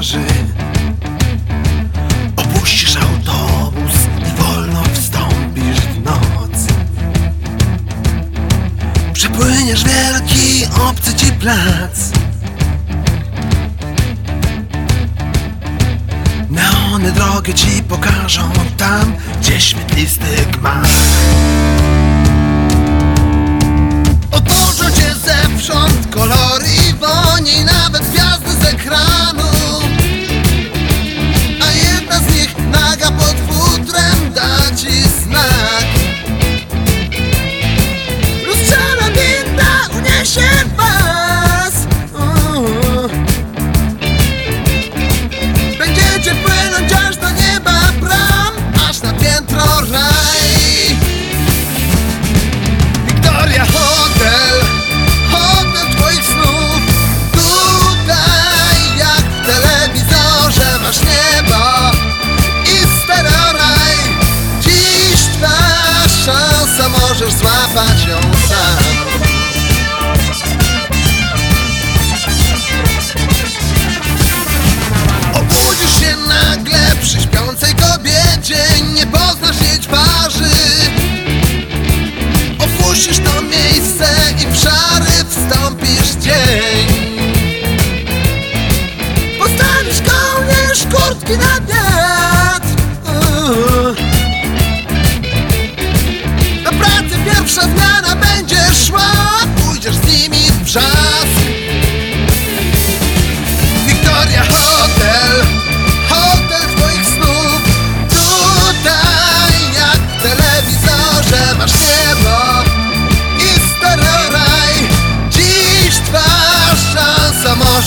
twarzy. Opuścisz autobus i wolno wstąpisz w noc. Przepłyniesz wielki, obcy ci plac. Neony drogę ci pokażą tam, gdzie świetlisty gmach uniesie was. Będziecie płynąć aż do nieba bram Aż na piętro raj. Wiktoria Hotel Hotel twoich snów. Tutaj jak w telewizorze masz niebo I stereoraj. Dziś twa szansa Możesz złapać ją sam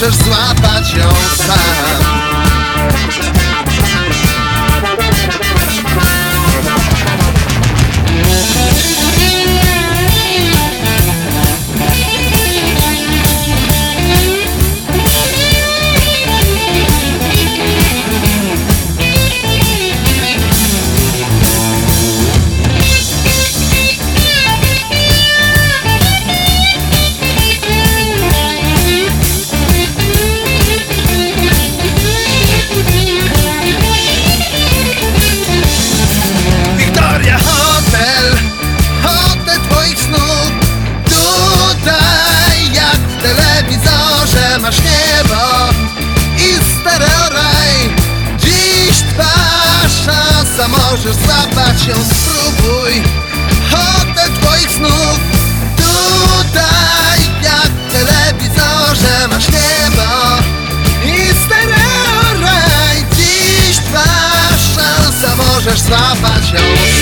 Możesz złapać ją sam masz niebo I stereoraj Dziś twa szansa Możesz złapać ją, spróbuj. Hotel twoich snów. Tutaj jak telewizorze masz niebo I stereoraj Dziś twa szansa Możesz złapać ją